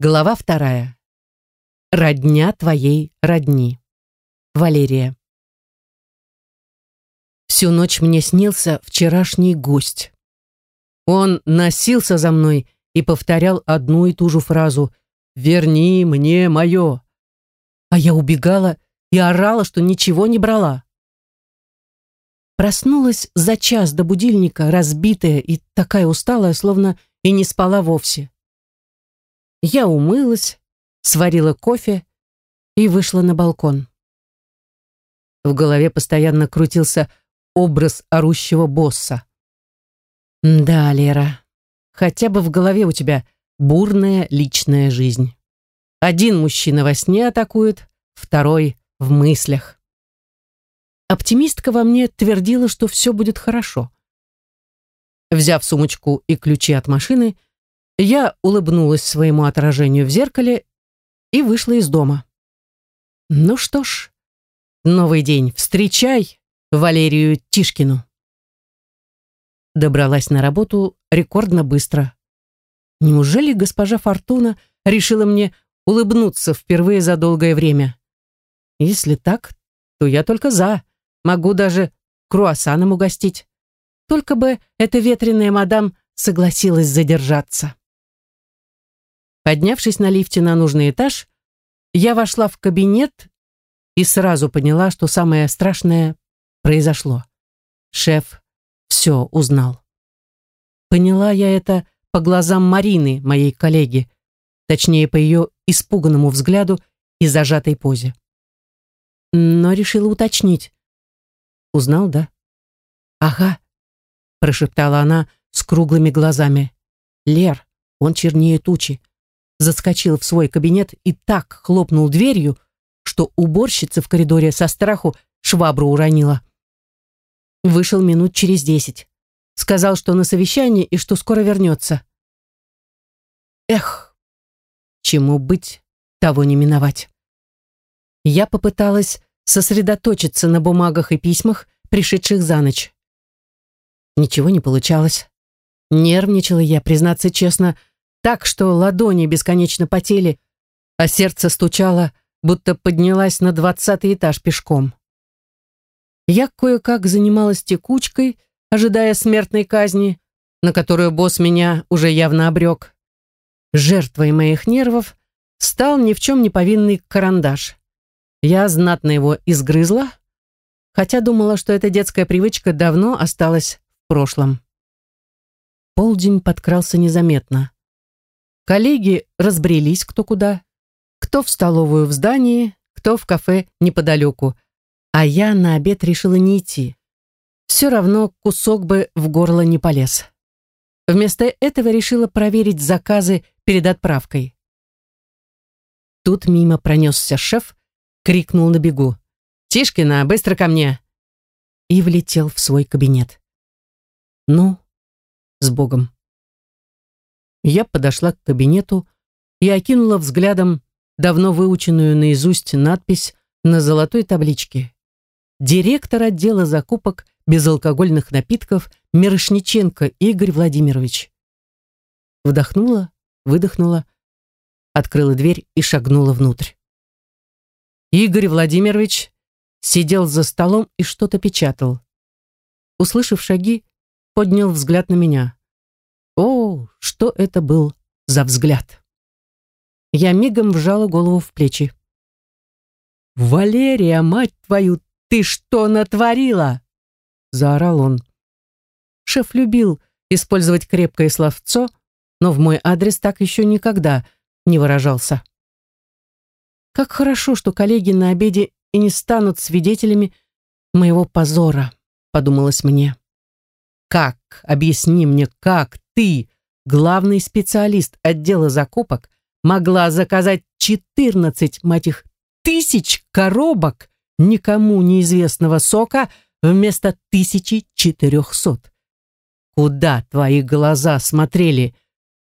Глава вторая. Родня твоей родни. Валерия. Всю ночь мне снился вчерашний гость. Он носился за мной и повторял одну и ту же фразу «Верни мне мое». А я убегала и орала, что ничего не брала. Проснулась за час до будильника, разбитая и такая усталая, словно и не спала вовсе. Я умылась, сварила кофе и вышла на балкон. В голове постоянно крутился образ орущего босса. Да, Лера, хотя бы в голове у тебя бурная личная жизнь. Один мужчина во сне атакует, второй в мыслях. Оптимистка во мне твердила, что все будет хорошо. Взяв сумочку и ключи от машины, я улыбнулась своему отражению в зеркале и вышла из дома. Ну что ж, новый день. Встречай Валерию Тишкину. Добралась на работу рекордно быстро. Неужели госпожа Фортуна решила мне улыбнуться впервые за долгое время? Если так, то я только за. Могу даже круассаном угостить. Только бы эта ветреная мадам согласилась задержаться. Поднявшись на лифте на нужный этаж, я вошла в кабинет и сразу поняла, что самое страшное произошло. Шеф все узнал. Поняла я это по глазам Марины, моей коллеги, точнее, по ее испуганному взгляду и зажатой позе. Но решила уточнить. Узнал, да? Ага, прошептала она с круглыми глазами. Лер, он чернее тучи заскочил в свой кабинет и так хлопнул дверью, что уборщица в коридоре со страху швабру уронила. Вышел минут через десять. Сказал, что на совещании и что скоро вернется. Эх, чему быть, того не миновать. Я попыталась сосредоточиться на бумагах и письмах, пришедших за ночь. Ничего не получалось. Нервничала я, признаться честно, так, что ладони бесконечно потели, а сердце стучало, будто поднялась на двадцатый этаж пешком. Я кое-как занималась текучкой, ожидая смертной казни, на которую босс меня уже явно обрек. Жертвой моих нервов стал ни в чем не повинный карандаш. Я знатно его изгрызла, хотя думала, что эта детская привычка давно осталась в прошлом. Полдень подкрался незаметно. Коллеги разбрелись кто куда, кто в столовую в здании, кто в кафе неподалеку, а я на обед решила не идти. Все равно кусок бы в горло не полез. Вместо этого решила проверить заказы перед отправкой. Тут мимо пронесся шеф, крикнул на бегу. «Тишкина, быстро ко мне!» И влетел в свой кабинет. «Ну, с Богом!» Я подошла к кабинету и окинула взглядом давно выученную наизусть надпись на золотой табличке. Директор отдела закупок безалкогольных напитков Мирошниченко Игорь Владимирович. Вдохнула, выдохнула, открыла дверь и шагнула внутрь. Игорь Владимирович сидел за столом и что-то печатал. Услышав шаги, поднял взгляд на меня. О, что это был за взгляд! Я мигом вжала голову в плечи. «Валерия, мать твою, ты что натворила?» Заорал он. Шеф любил использовать крепкое словцо, но в мой адрес так еще никогда не выражался. Как хорошо, что коллеги на обеде и не станут свидетелями моего позора, подумалось мне. Как, объясни мне, как ты, главный специалист отдела закупок, могла заказать 14, мать их, тысяч коробок никому неизвестного сока вместо 1400? Куда твои глаза смотрели?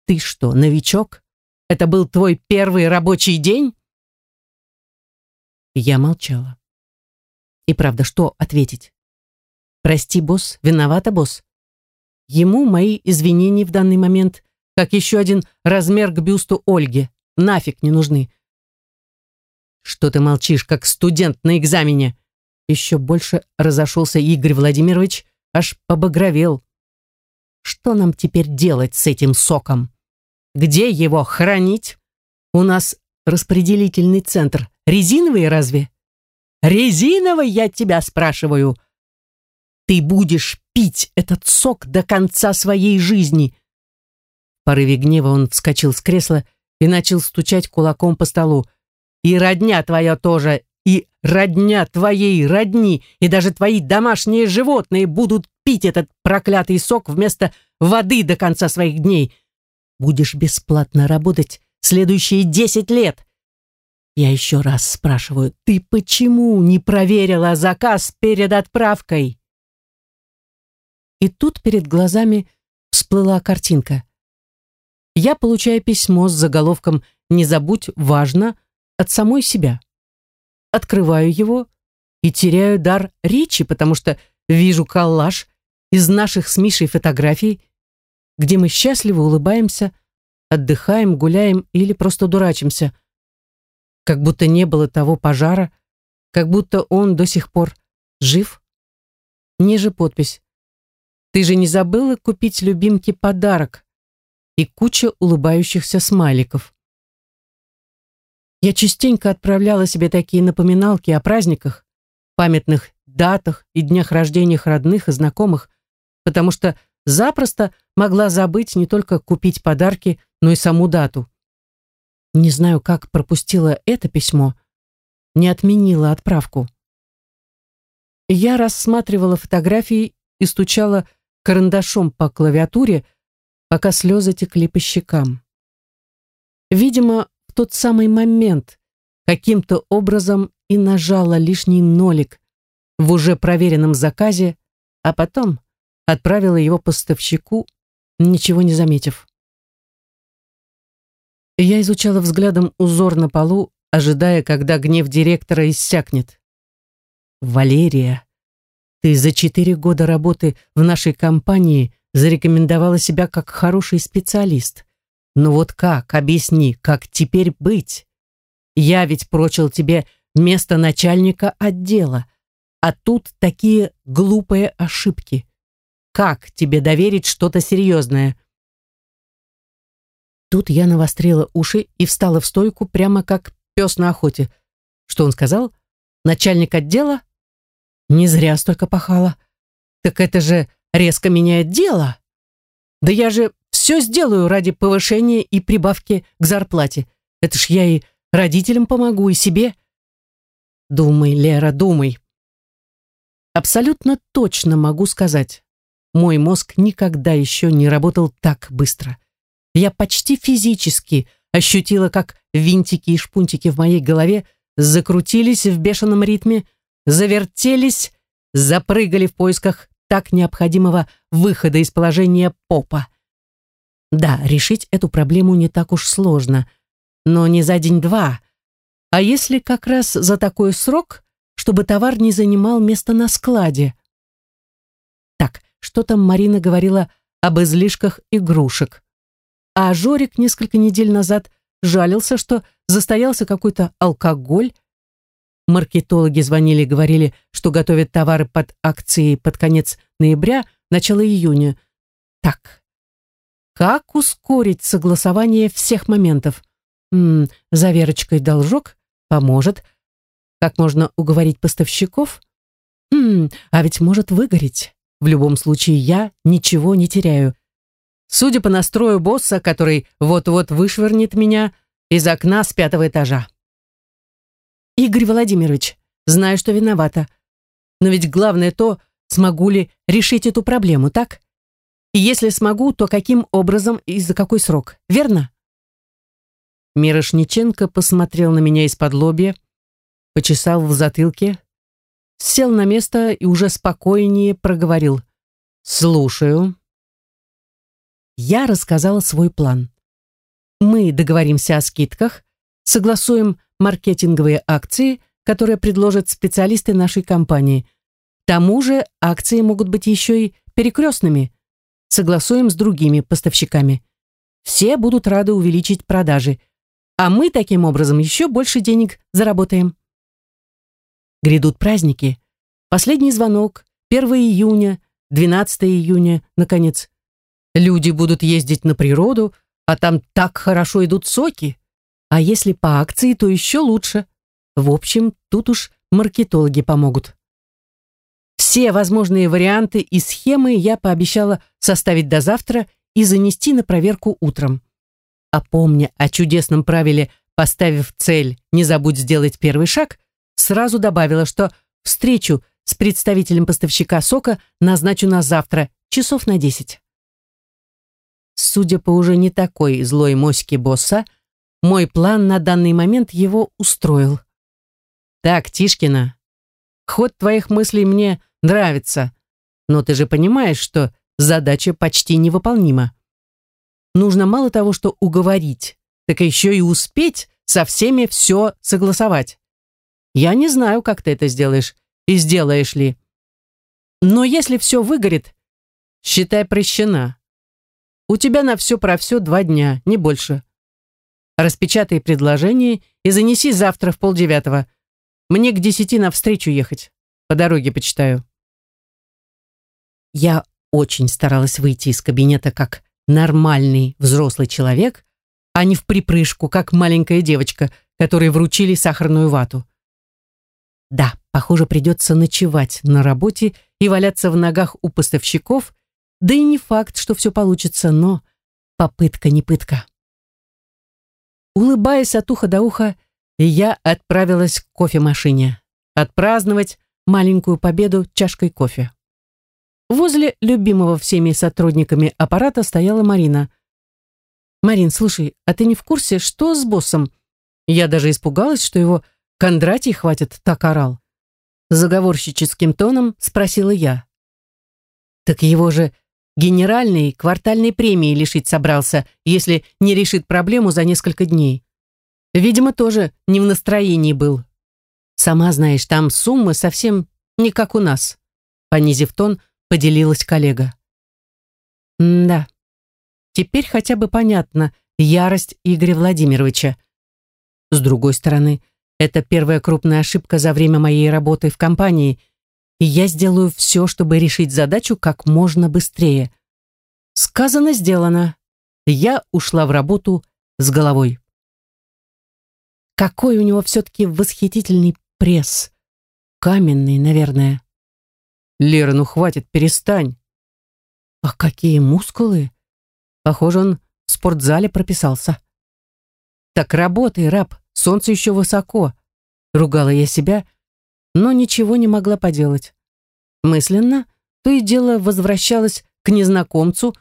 Ты что, новичок? Это был твой первый рабочий день? Я молчала. И правда, что ответить? Прости, босс, виновата, босс. Ему мои извинения в данный момент, как еще один размер к бюсту Ольги, нафиг не нужны. Что ты молчишь, как студент на экзамене? Еще больше разошелся Игорь Владимирович, аж побагровел. Что нам теперь делать с этим соком? Где его хранить? У нас распределительный центр. Резиновый разве? Резиновый, я тебя спрашиваю. Ты будешь пить этот сок до конца своей жизни. В порыве гнева он вскочил с кресла и начал стучать кулаком по столу. И родня твоя тоже, и родня твоей родни, и даже твои домашние животные будут пить этот проклятый сок вместо воды до конца своих дней. Будешь бесплатно работать следующие десять лет. Я еще раз спрашиваю, ты почему не проверила заказ перед отправкой? И тут перед глазами всплыла картинка. Я получаю письмо с заголовком «Не забудь, важно» от самой себя. Открываю его и теряю дар речи, потому что вижу коллаж из наших с Мишей фотографий, где мы счастливо улыбаемся, отдыхаем, гуляем или просто дурачимся. Как будто не было того пожара, как будто он до сих пор жив. Ниже подпись. Ты же не забыла купить любимке подарок? И куча улыбающихся смайликов. Я частенько отправляла себе такие напоминалки о праздниках, памятных датах и днях рождения родных и знакомых, потому что запросто могла забыть не только купить подарки, но и саму дату. Не знаю, как пропустила это письмо, не отменила отправку. Я рассматривала фотографии и стучала карандашом по клавиатуре, пока слезы текли по щекам. Видимо, тот самый момент каким-то образом и нажала лишний нолик в уже проверенном заказе, а потом отправила его поставщику, ничего не заметив. Я изучала взглядом узор на полу, ожидая, когда гнев директора иссякнет. «Валерия, ты за четыре года работы в нашей компании зарекомендовала себя как хороший специалист. Ну вот как, объясни, как теперь быть? Я ведь прочил тебе место начальника отдела, а тут такие глупые ошибки. Как тебе доверить что-то серьезное? Тут я навострила уши и встала в стойку, прямо как пес на охоте. Что он сказал? Начальник отдела? Не зря столько пахала. Так это же резко меняет дело. Да я же все сделаю ради повышения и прибавки к зарплате. Это ж я и родителям помогу, и себе. Думай, Лера, думай. Абсолютно точно могу сказать. Мой мозг никогда еще не работал так быстро. Я почти физически ощутила, как винтики и шпунтики в моей голове закрутились в бешеном ритме, завертелись, запрыгали в поисках так необходимого выхода из положения попа. Да, решить эту проблему не так уж сложно, но не за день-два. А если как раз за такой срок, чтобы товар не занимал место на складе? Так, что там Марина говорила об излишках игрушек? А Жорик несколько недель назад жалился, что застоялся какой-то алкоголь. Маркетологи звонили и говорили, что готовят товары под акции под конец ноября, начало июня. Так, как ускорить согласование всех моментов? М -м, заверочкой должок поможет. Как можно уговорить поставщиков? М а ведь может выгореть. В любом случае я ничего не теряю. Судя по настрою босса, который вот-вот вышвырнет меня из окна с пятого этажа. Игорь Владимирович, знаю, что виновата. Но ведь главное то, смогу ли решить эту проблему, так? И если смогу, то каким образом и за какой срок, верно? Мирошниченко посмотрел на меня из-под лобья, почесал в затылке, сел на место и уже спокойнее проговорил. «Слушаю». Я рассказала свой план. Мы договоримся о скидках, согласуем маркетинговые акции, которые предложат специалисты нашей компании. К тому же акции могут быть еще и перекрестными – согласуем с другими поставщиками. Все будут рады увеличить продажи. А мы таким образом еще больше денег заработаем. Грядут праздники. Последний звонок, 1 июня, 12 июня, наконец. Люди будут ездить на природу, а там так хорошо идут соки. А если по акции, то еще лучше. В общем, тут уж маркетологи помогут. Все возможные варианты и схемы я пообещала составить до завтра и занести на проверку утром. А помня о чудесном правиле «поставив цель, не забудь сделать первый шаг», сразу добавила, что встречу с представителем поставщика сока назначу на завтра, часов на десять. Судя по уже не такой злой моське босса, мой план на данный момент его устроил. Так, Тишкина, ход твоих мыслей мне нравится, но ты же понимаешь, что задача почти невыполнима. Нужно мало того, что уговорить, так еще и успеть со всеми все согласовать. Я не знаю, как ты это сделаешь и сделаешь ли. Но если все выгорит, считай прощена. У тебя на все про все два дня, не больше. Распечатай предложение и занеси завтра в полдевятого. Мне к десяти навстречу ехать. По дороге почитаю. Я очень старалась выйти из кабинета как нормальный взрослый человек, а не в припрыжку, как маленькая девочка, которой вручили сахарную вату. Да, похоже, придется ночевать на работе и валяться в ногах у поставщиков, да и не факт, что все получится, но попытка не пытка. Улыбаясь от уха до уха, я отправилась к кофемашине отпраздновать маленькую победу чашкой кофе. Возле любимого всеми сотрудниками аппарата стояла Марина. «Марин, слушай, а ты не в курсе, что с боссом?» Я даже испугалась, что его Кондратий хватит, так орал. Заговорщическим тоном спросила я. «Так его же генеральной квартальной премии лишить собрался, если не решит проблему за несколько дней. Видимо, тоже не в настроении был. Сама знаешь, там суммы совсем не как у нас. Понизив тон, поделилась коллега. да, теперь хотя бы понятна ярость Игоря Владимировича. С другой стороны, это первая крупная ошибка за время моей работы в компании, и я сделаю все, чтобы решить задачу как можно быстрее. Сказано, сделано. Я ушла в работу с головой. Какой у него все-таки восхитительный пресс. Каменный, наверное. Лера, ну хватит, перестань. А какие мускулы? Похоже, он в спортзале прописался. Так работай, раб, солнце еще высоко. Ругала я себя, но ничего не могла поделать. Мысленно то и дело возвращалась к незнакомцу,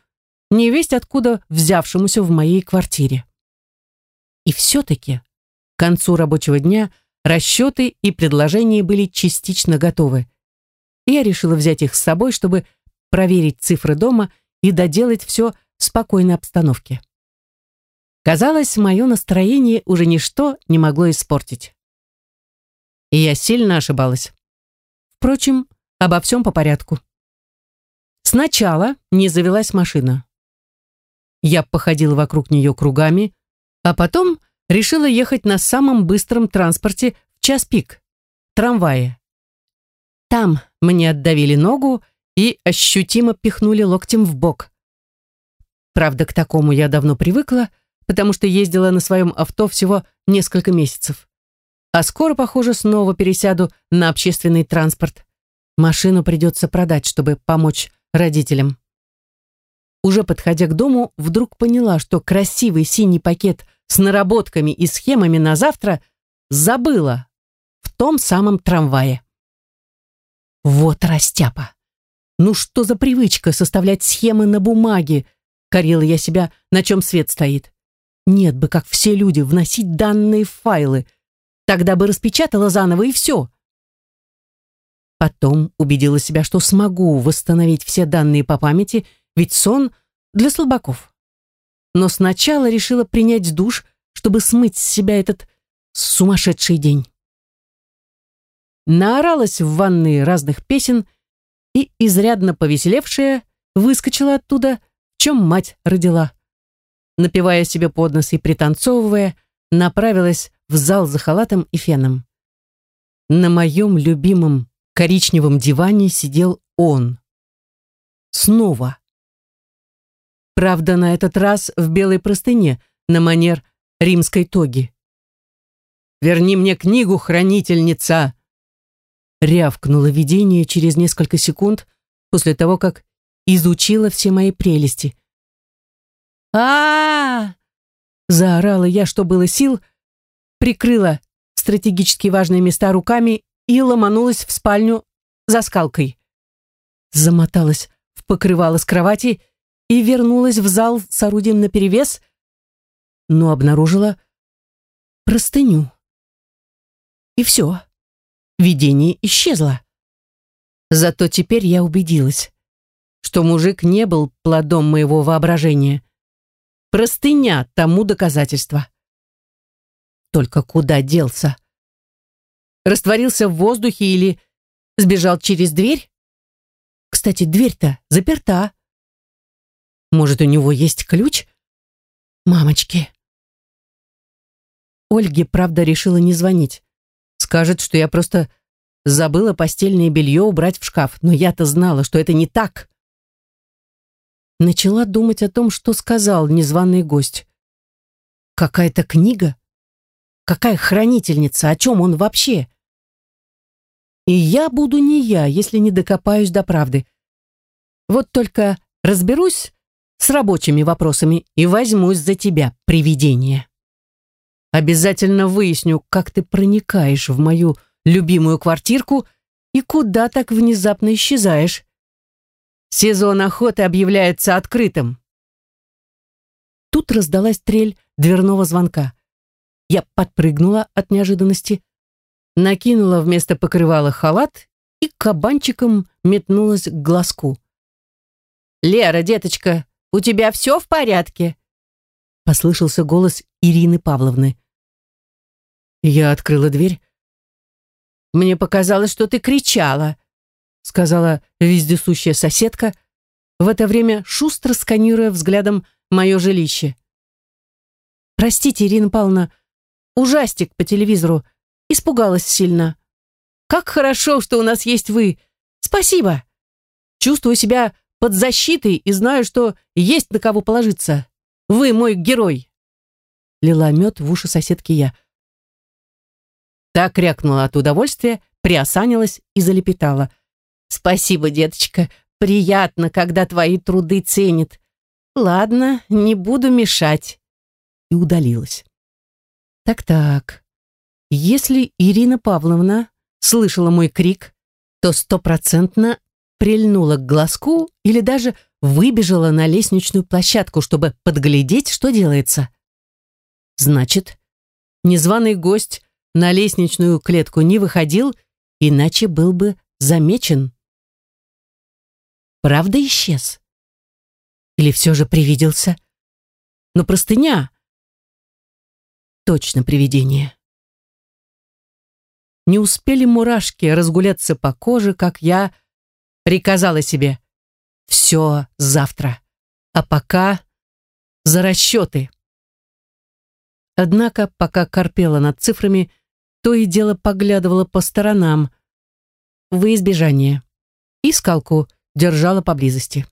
невесть откуда взявшемуся в моей квартире. И все-таки к концу рабочего дня расчеты и предложения были частично готовы. Я решила взять их с собой, чтобы проверить цифры дома и доделать все в спокойной обстановке. Казалось, мое настроение уже ничто не могло испортить. И я сильно ошибалась. Впрочем, обо всем по порядку. Сначала не завелась машина. Я походила вокруг нее кругами, а потом решила ехать на самом быстром транспорте в час пик – трамвае. Там мне отдавили ногу и ощутимо пихнули локтем в бок. Правда, к такому я давно привыкла – потому что ездила на своем авто всего несколько месяцев. А скоро, похоже, снова пересяду на общественный транспорт. Машину придется продать, чтобы помочь родителям. Уже подходя к дому, вдруг поняла, что красивый синий пакет с наработками и схемами на завтра забыла в том самом трамвае. Вот растяпа! Ну что за привычка составлять схемы на бумаге? Корила я себя, на чем свет стоит. Нет бы, как все люди, вносить данные в файлы. Тогда бы распечатала заново и все. Потом убедила себя, что смогу восстановить все данные по памяти, ведь сон для слабаков. Но сначала решила принять душ, чтобы смыть с себя этот сумасшедший день. Наоралась в ванной разных песен и, изрядно повеселевшая, выскочила оттуда, в чем мать родила напивая себе под нос и пританцовывая, направилась в зал за халатом и феном. На моем любимом коричневом диване сидел он. Снова. Правда, на этот раз в белой простыне, на манер римской тоги. «Верни мне книгу, хранительница!» Рявкнуло видение через несколько секунд после того, как изучила все мои прелести. а, -а, -а Заорала я, что было сил, прикрыла стратегически важные места руками и ломанулась в спальню за скалкой. Замоталась в покрывало с кровати и вернулась в зал с орудием наперевес, но обнаружила простыню. И все. Видение исчезло. Зато теперь я убедилась, что мужик не был плодом моего воображения. Простыня тому доказательство. Только куда делся? Растворился в воздухе или сбежал через дверь? Кстати, дверь-то заперта. Может, у него есть ключ? Мамочки. Ольге, правда, решила не звонить. Скажет, что я просто забыла постельное белье убрать в шкаф, но я-то знала, что это не так. Начала думать о том, что сказал незваный гость. Какая-то книга? Какая хранительница? О чем он вообще? И я буду не я, если не докопаюсь до правды. Вот только разберусь с рабочими вопросами и возьмусь за тебя, привидение. Обязательно выясню, как ты проникаешь в мою любимую квартирку и куда так внезапно исчезаешь. Сезон охоты объявляется открытым. Тут раздалась трель дверного звонка. Я подпрыгнула от неожиданности, накинула вместо покрывала халат и кабанчиком метнулась к глазку. «Лера, деточка, у тебя все в порядке?» Послышался голос Ирины Павловны. Я открыла дверь. «Мне показалось, что ты кричала», сказала вездесущая соседка, в это время шустро сканируя взглядом мое жилище. «Простите, Ирина Павловна, ужастик по телевизору. Испугалась сильно. Как хорошо, что у нас есть вы. Спасибо. Чувствую себя под защитой и знаю, что есть на кого положиться. Вы мой герой. Лила мед в уши соседки я. Так крякнула от удовольствия, приосанилась и залепетала. «Спасибо, деточка. Приятно, когда твои труды ценят. Ладно, не буду мешать». И удалилась. Так-так. Если Ирина Павловна слышала мой крик, то стопроцентно прильнула к глазку или даже выбежала на лестничную площадку, чтобы подглядеть, что делается. Значит, незваный гость на лестничную клетку не выходил, иначе был бы замечен. Правда исчез? Или все же привиделся? Но простыня... Точно привидение. Не успели мурашки разгуляться по коже, как я приказала себе «все завтра, а пока за расчеты». Однако, пока корпела над цифрами, то и дело поглядывала по сторонам, во избежание, и скалку держала поблизости.